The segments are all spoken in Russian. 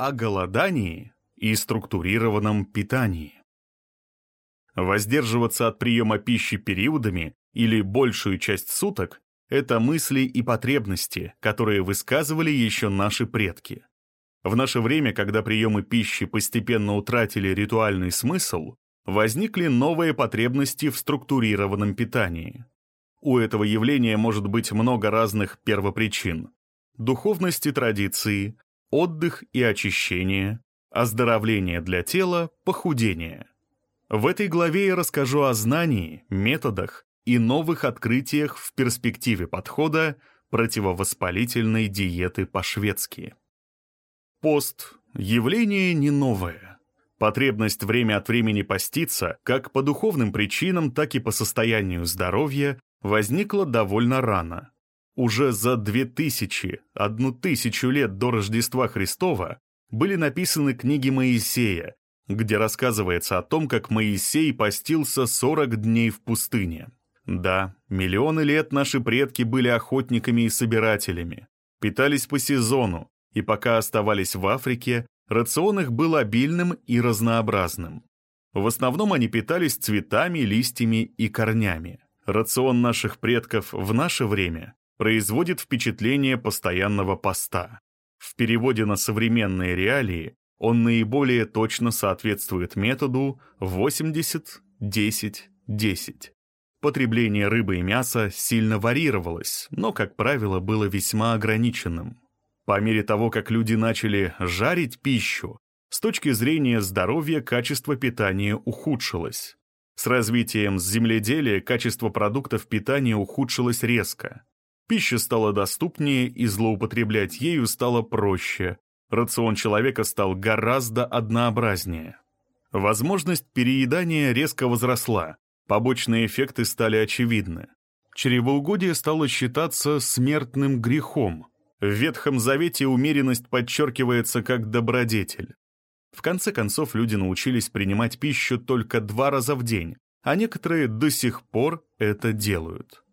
о голодании и структурированном питании. Воздерживаться от приема пищи периодами или большую часть суток – это мысли и потребности, которые высказывали еще наши предки. В наше время, когда приемы пищи постепенно утратили ритуальный смысл, возникли новые потребности в структурированном питании. У этого явления может быть много разных первопричин. Духовность и традиции, отдых и очищение, оздоровление для тела, похудение. В этой главе я расскажу о знании, методах и новых открытиях в перспективе подхода противовоспалительной диеты по-шведски. Пост – явление не новое. Потребность время от времени поститься, как по духовным причинам, так и по состоянию здоровья, возникла довольно рано. Уже за две тысячи, одну тысячу лет до Рождества Христова были написаны книги Моисея, где рассказывается о том, как Моисей постился 40 дней в пустыне. Да, миллионы лет наши предки были охотниками и собирателями, питались по сезону, и пока оставались в Африке, рацион их был обильным и разнообразным. В основном они питались цветами, листьями и корнями. Рацион наших предков в наше время производит впечатление постоянного поста. В переводе на современные реалии он наиболее точно соответствует методу 80-10-10. Потребление рыбы и мяса сильно варьировалось, но, как правило, было весьма ограниченным. По мере того, как люди начали жарить пищу, с точки зрения здоровья качество питания ухудшилось. С развитием земледелия качество продуктов питания ухудшилось резко. Пища стала доступнее и злоупотреблять ею стало проще, рацион человека стал гораздо однообразнее. Возможность переедания резко возросла, побочные эффекты стали очевидны. Чревоугодие стало считаться смертным грехом. В Ветхом Завете умеренность подчеркивается как добродетель. В конце концов, люди научились принимать пищу только два раза в день, а некоторые до сих пор это делают.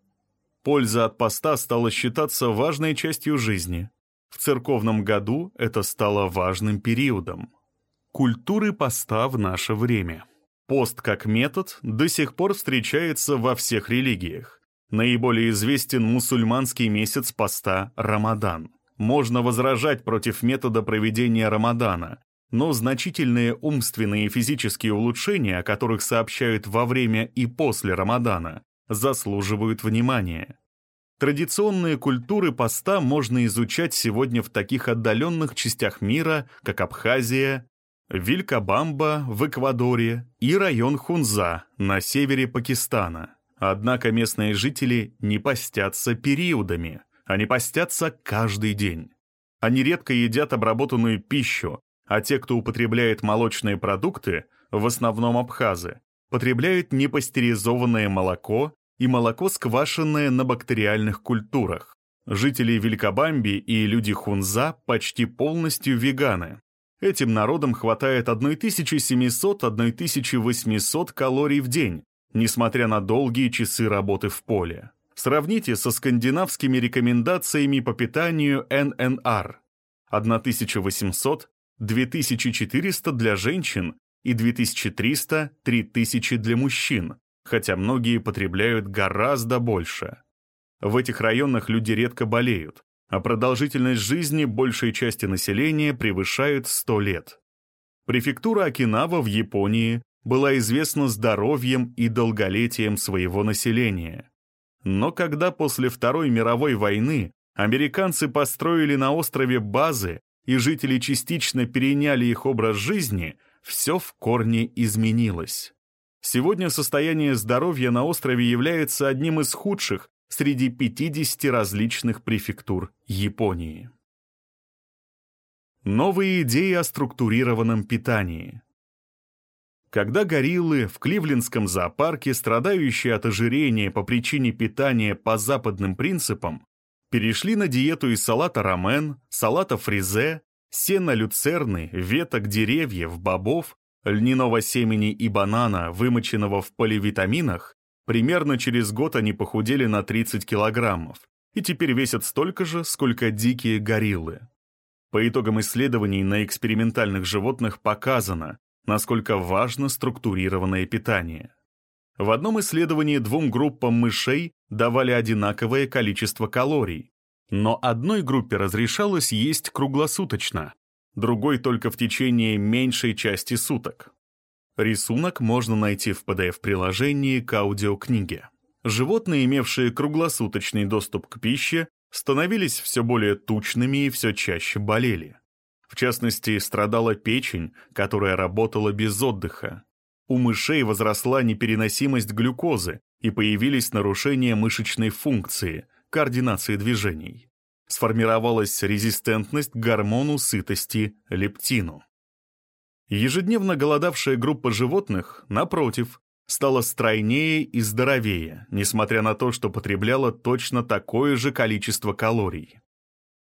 Польза от поста стала считаться важной частью жизни. В церковном году это стало важным периодом. Культуры поста в наше время. Пост как метод до сих пор встречается во всех религиях. Наиболее известен мусульманский месяц поста Рамадан. Можно возражать против метода проведения Рамадана, но значительные умственные и физические улучшения, о которых сообщают во время и после Рамадана, заслуживают внимания. Традиционные культуры поста можно изучать сегодня в таких отдаленных частях мира, как Абхазия, Вилькабамба в Эквадоре и район Хунза на севере Пакистана. Однако местные жители не постятся периодами, они постятся каждый день. Они редко едят обработанную пищу, а те, кто употребляет молочные продукты, в основном абхазы, потребляют непастеризованное молоко и молоко, сквашенное на бактериальных культурах. Жители Великобамби и люди Хунза почти полностью веганы. Этим народам хватает 1700-1800 калорий в день, несмотря на долгие часы работы в поле. Сравните со скандинавскими рекомендациями по питанию ННР. 1800-2400 для женщин и 2300-3000 для мужчин, хотя многие потребляют гораздо больше. В этих районах люди редко болеют, а продолжительность жизни большей части населения превышает 100 лет. Префектура Окинава в Японии была известна здоровьем и долголетием своего населения. Но когда после Второй мировой войны американцы построили на острове базы и жители частично переняли их образ жизни, все в корне изменилось. Сегодня состояние здоровья на острове является одним из худших среди 50 различных префектур Японии. Новые идеи о структурированном питании. Когда гориллы в Кливлендском зоопарке, страдающие от ожирения по причине питания по западным принципам, перешли на диету из салата рамен, салата фризе, сена люцерны, веток деревьев, бобов, льняного семени и банана, вымоченного в поливитаминах, примерно через год они похудели на 30 килограммов и теперь весят столько же, сколько дикие гориллы. По итогам исследований на экспериментальных животных показано, насколько важно структурированное питание. В одном исследовании двум группам мышей давали одинаковое количество калорий, но одной группе разрешалось есть круглосуточно, другой только в течение меньшей части суток. Рисунок можно найти в PDF-приложении к аудиокниге. Животные, имевшие круглосуточный доступ к пище, становились все более тучными и все чаще болели. В частности, страдала печень, которая работала без отдыха. У мышей возросла непереносимость глюкозы и появились нарушения мышечной функции, координации движений. Сформировалась резистентность к гормону сытости лептину. Ежедневно голодавшая группа животных, напротив, стала стройнее и здоровее, несмотря на то, что потребляла точно такое же количество калорий.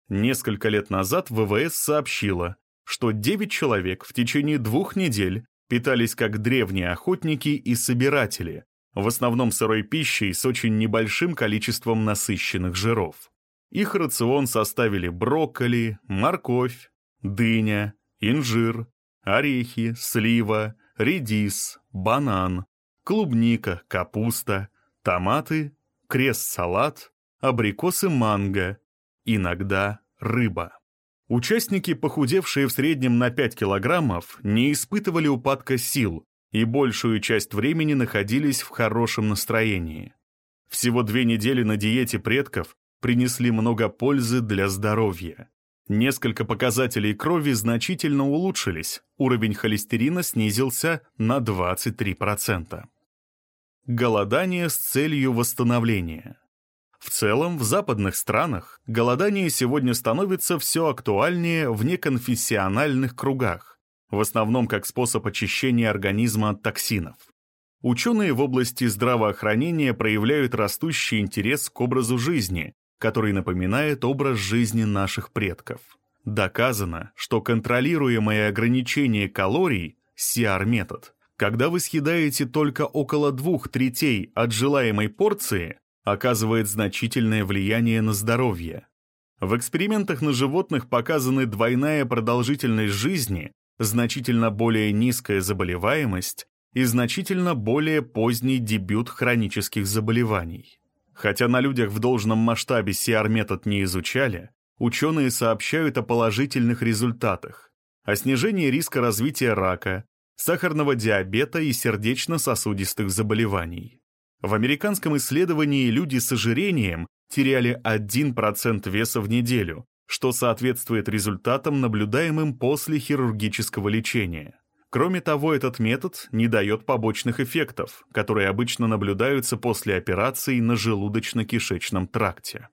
Несколько лет назад ВВС сообщила, что 9 человек в течение двух недель питались как древние охотники и собиратели, в основном сырой пищей с очень небольшим количеством насыщенных жиров. Их рацион составили брокколи, морковь, дыня, инжир, орехи, слива, редис, банан, клубника, капуста, томаты, крест-салат, абрикосы манго, иногда рыба. Участники, похудевшие в среднем на 5 килограммов, не испытывали упадка сил и большую часть времени находились в хорошем настроении. Всего две недели на диете предков принесли много пользы для здоровья. Несколько показателей крови значительно улучшились, уровень холестерина снизился на 23%. Голодание с целью восстановления – в целом, в западных странах голодание сегодня становится все актуальнее в неконфессиональных кругах, в основном как способ очищения организма от токсинов. Ученые в области здравоохранения проявляют растущий интерес к образу жизни, который напоминает образ жизни наших предков. Доказано, что контролируемое ограничение калорий – CR-метод, когда вы съедаете только около двух третей от желаемой порции, оказывает значительное влияние на здоровье. В экспериментах на животных показаны двойная продолжительность жизни, значительно более низкая заболеваемость и значительно более поздний дебют хронических заболеваний. Хотя на людях в должном масштабе CR-метод не изучали, ученые сообщают о положительных результатах, о снижении риска развития рака, сахарного диабета и сердечно-сосудистых заболеваний. В американском исследовании люди с ожирением теряли 1% веса в неделю, что соответствует результатам, наблюдаемым после хирургического лечения. Кроме того, этот метод не дает побочных эффектов, которые обычно наблюдаются после операций на желудочно-кишечном тракте.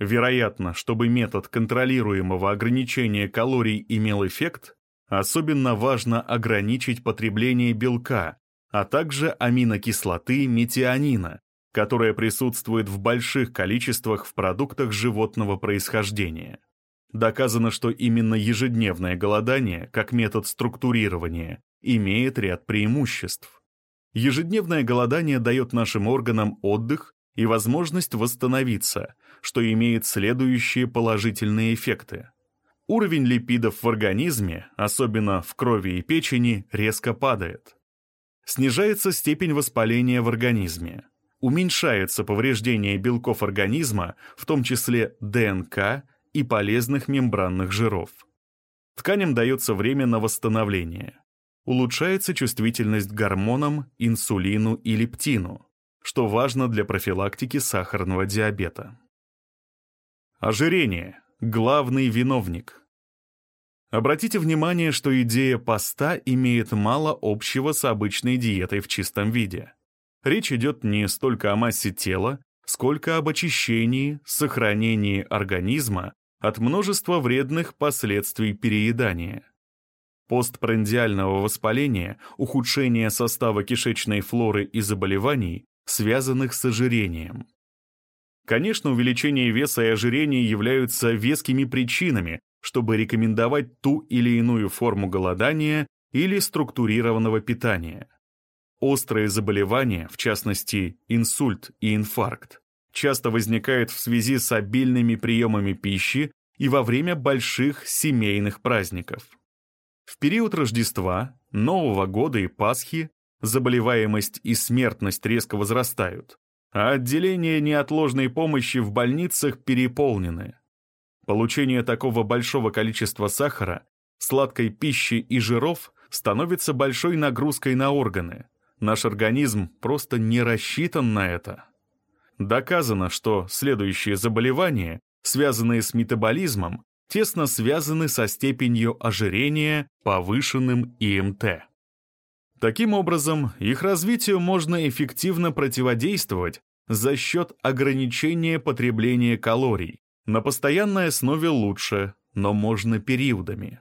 Вероятно, чтобы метод контролируемого ограничения калорий имел эффект, особенно важно ограничить потребление белка, а также аминокислоты метионина, которая присутствует в больших количествах в продуктах животного происхождения. Доказано, что именно ежедневное голодание, как метод структурирования, имеет ряд преимуществ. Ежедневное голодание дает нашим органам отдых и возможность восстановиться, что имеет следующие положительные эффекты. Уровень липидов в организме, особенно в крови и печени, резко падает снижается степень воспаления в организме, уменьшается повреждение белков организма, в том числе ДНК и полезных мембранных жиров. Тканям дается время на восстановление. Улучшается чувствительность к гормонам, инсулину и лептину, что важно для профилактики сахарного диабета. Ожирение – главный виновник. Обратите внимание, что идея поста имеет мало общего с обычной диетой в чистом виде. Речь идет не столько о массе тела, сколько об очищении, сохранении организма от множества вредных последствий переедания. Постпрандиального воспаления, ухудшение состава кишечной флоры и заболеваний, связанных с ожирением. Конечно, увеличение веса и ожирение являются вескими причинами, чтобы рекомендовать ту или иную форму голодания или структурированного питания. Острые заболевания, в частности инсульт и инфаркт, часто возникают в связи с обильными приемами пищи и во время больших семейных праздников. В период Рождества, Нового года и Пасхи заболеваемость и смертность резко возрастают, а отделения неотложной помощи в больницах переполнены. Получение такого большого количества сахара, сладкой пищи и жиров становится большой нагрузкой на органы. Наш организм просто не рассчитан на это. Доказано, что следующие заболевания, связанные с метаболизмом, тесно связаны со степенью ожирения, повышенным ИМТ. Таким образом, их развитию можно эффективно противодействовать за счет ограничения потребления калорий. На постоянной основе лучше, но можно периодами.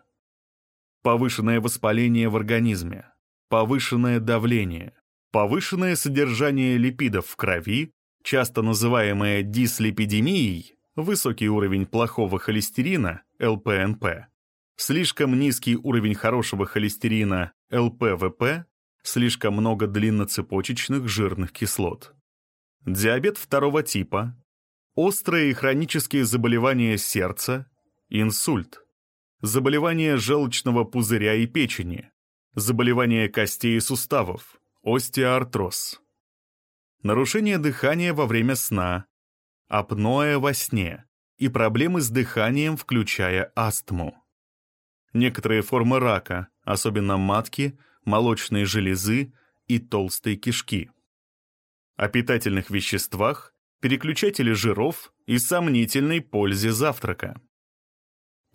Повышенное воспаление в организме, повышенное давление, повышенное содержание липидов в крови, часто называемое дислипидемией, высокий уровень плохого холестерина, ЛПНП, слишком низкий уровень хорошего холестерина, ЛПВП, слишком много длинноцепочечных жирных кислот. Диабет второго типа, острые и хронические заболевания сердца, инсульт, заболевания желчного пузыря и печени, заболевания костей и суставов, остеоартроз, нарушение дыхания во время сна, апноэ во сне и проблемы с дыханием, включая астму. Некоторые формы рака, особенно матки, молочной железы и толстой кишки. О питательных веществах, переключателе жиров и сомнительной пользе завтрака.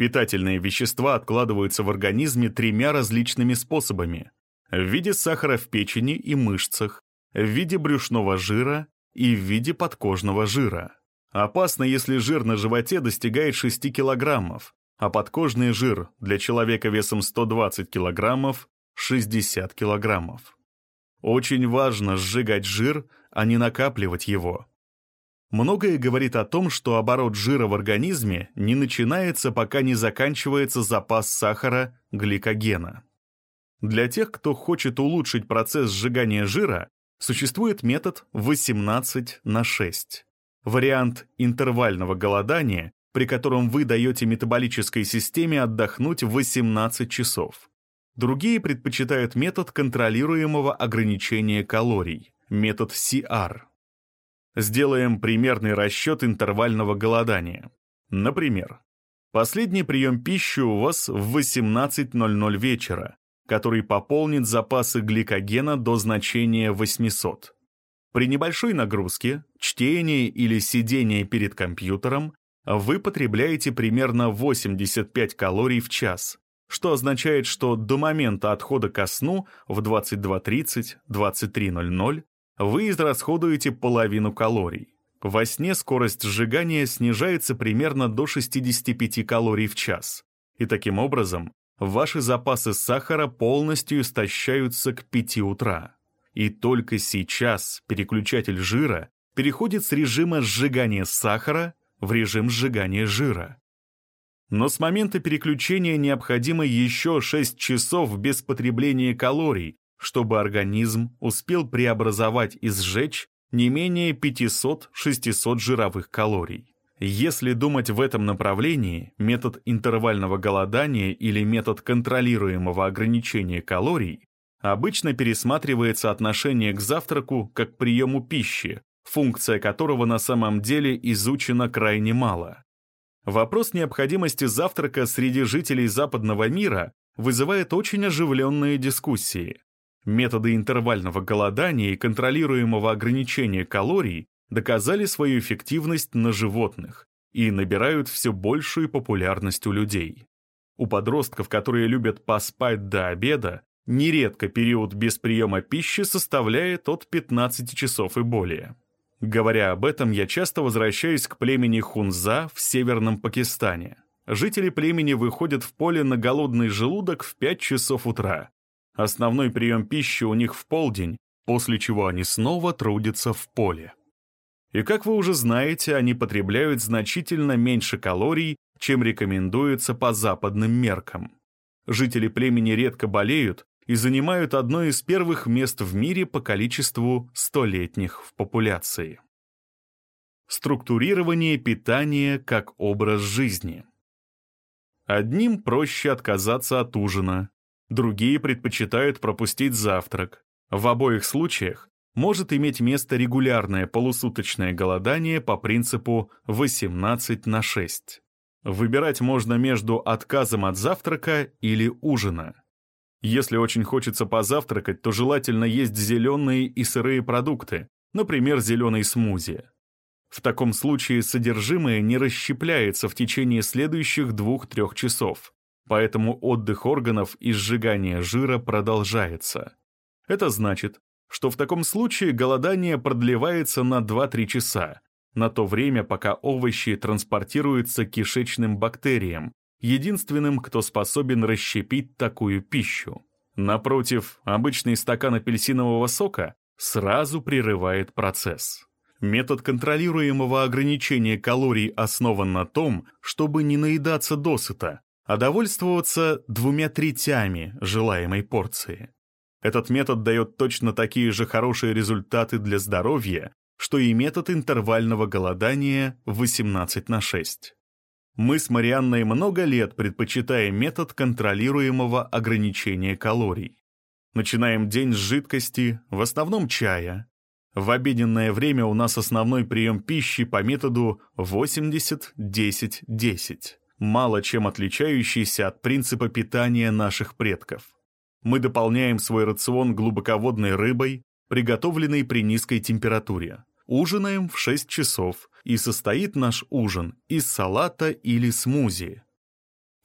Питательные вещества откладываются в организме тремя различными способами – в виде сахара в печени и мышцах, в виде брюшного жира и в виде подкожного жира. Опасно, если жир на животе достигает 6 килограммов, а подкожный жир для человека весом 120 килограммов – 60 килограммов. Очень важно сжигать жир, а не накапливать его. Многое говорит о том, что оборот жира в организме не начинается, пока не заканчивается запас сахара, гликогена. Для тех, кто хочет улучшить процесс сжигания жира, существует метод 18 на 6. Вариант интервального голодания, при котором вы даете метаболической системе отдохнуть 18 часов. Другие предпочитают метод контролируемого ограничения калорий, метод CR. Сделаем примерный расчет интервального голодания. Например, последний прием пищи у вас в 18.00 вечера, который пополнит запасы гликогена до значения 800. При небольшой нагрузке, чтении или сидении перед компьютером вы потребляете примерно 85 калорий в час, что означает, что до момента отхода ко сну в 22.30-23.00 вы израсходуете половину калорий. Во сне скорость сжигания снижается примерно до 65 калорий в час, и таким образом ваши запасы сахара полностью истощаются к 5 утра. И только сейчас переключатель жира переходит с режима сжигания сахара в режим сжигания жира. Но с момента переключения необходимо еще 6 часов без потребления калорий, чтобы организм успел преобразовать и сжечь не менее 500-600 жировых калорий. Если думать в этом направлении, метод интервального голодания или метод контролируемого ограничения калорий обычно пересматривается отношение к завтраку как к приему пищи, функция которого на самом деле изучена крайне мало. Вопрос необходимости завтрака среди жителей западного мира вызывает очень оживленные дискуссии. Методы интервального голодания и контролируемого ограничения калорий доказали свою эффективность на животных и набирают все большую популярность у людей. У подростков, которые любят поспать до обеда, нередко период без приема пищи составляет от 15 часов и более. Говоря об этом, я часто возвращаюсь к племени Хунза в северном Пакистане. Жители племени выходят в поле на голодный желудок в 5 часов утра. Основной прием пищи у них в полдень, после чего они снова трудятся в поле. И как вы уже знаете, они потребляют значительно меньше калорий, чем рекомендуется по западным меркам. Жители племени редко болеют, и занимают одно из первых мест в мире по количеству столетних в популяции. Структурирование питания как образ жизни. Одним проще отказаться от ужина, другие предпочитают пропустить завтрак. В обоих случаях может иметь место регулярное полусуточное голодание по принципу 18 на 6. Выбирать можно между отказом от завтрака или ужина. Если очень хочется позавтракать, то желательно есть зеленые и сырые продукты, например, зеленый смузи. В таком случае содержимое не расщепляется в течение следующих 2-3 часов, поэтому отдых органов и сжигание жира продолжается. Это значит, что в таком случае голодание продлевается на 2-3 часа, на то время, пока овощи транспортируются кишечным бактериям, единственным, кто способен расщепить такую пищу. Напротив, обычный стакан апельсинового сока сразу прерывает процесс. Метод контролируемого ограничения калорий основан на том, чтобы не наедаться досыта, а довольствоваться двумя третями желаемой порции. Этот метод дает точно такие же хорошие результаты для здоровья, что и метод интервального голодания 18 на 6. Мы с Марианной много лет предпочитаем метод контролируемого ограничения калорий. Начинаем день с жидкости, в основном чая, в обеденное время у нас основной прием пищи по методу 80-10-10, мало чем отличающийся от принципа питания наших предков. Мы дополняем свой рацион глубоководной рыбой, приготовленной при низкой температуре. Ужинаем в 6 часов, и состоит наш ужин из салата или смузи.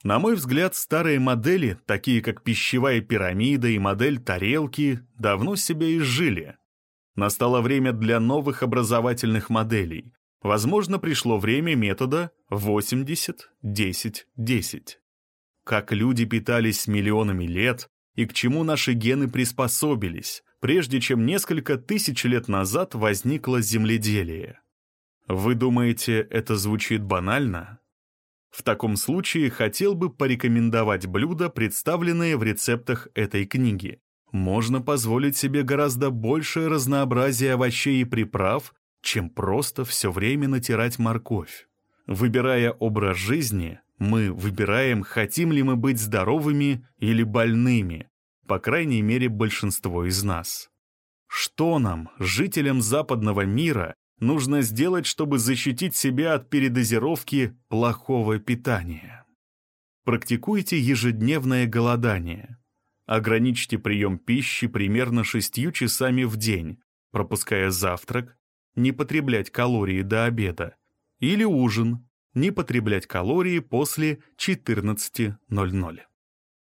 На мой взгляд, старые модели, такие как пищевая пирамида и модель тарелки, давно себя изжили. Настало время для новых образовательных моделей. Возможно, пришло время метода 80-10-10. Как люди питались миллионами лет и к чему наши гены приспособились, прежде чем несколько тысяч лет назад возникло земледелие. Вы думаете, это звучит банально? В таком случае хотел бы порекомендовать блюда, представленные в рецептах этой книги можно позволить себе гораздо большее разнообразие овощей и приправ, чем просто все время натирать морковь. Выбирая образ жизни, мы выбираем, хотим ли мы быть здоровыми или больными, по крайней мере большинство из нас. Что нам, жителям западного мира, нужно сделать, чтобы защитить себя от передозировки плохого питания? Практикуйте ежедневное голодание. Ограничьте прием пищи примерно шестью часами в день, пропуская завтрак, не потреблять калории до обеда, или ужин, не потреблять калории после 14.00.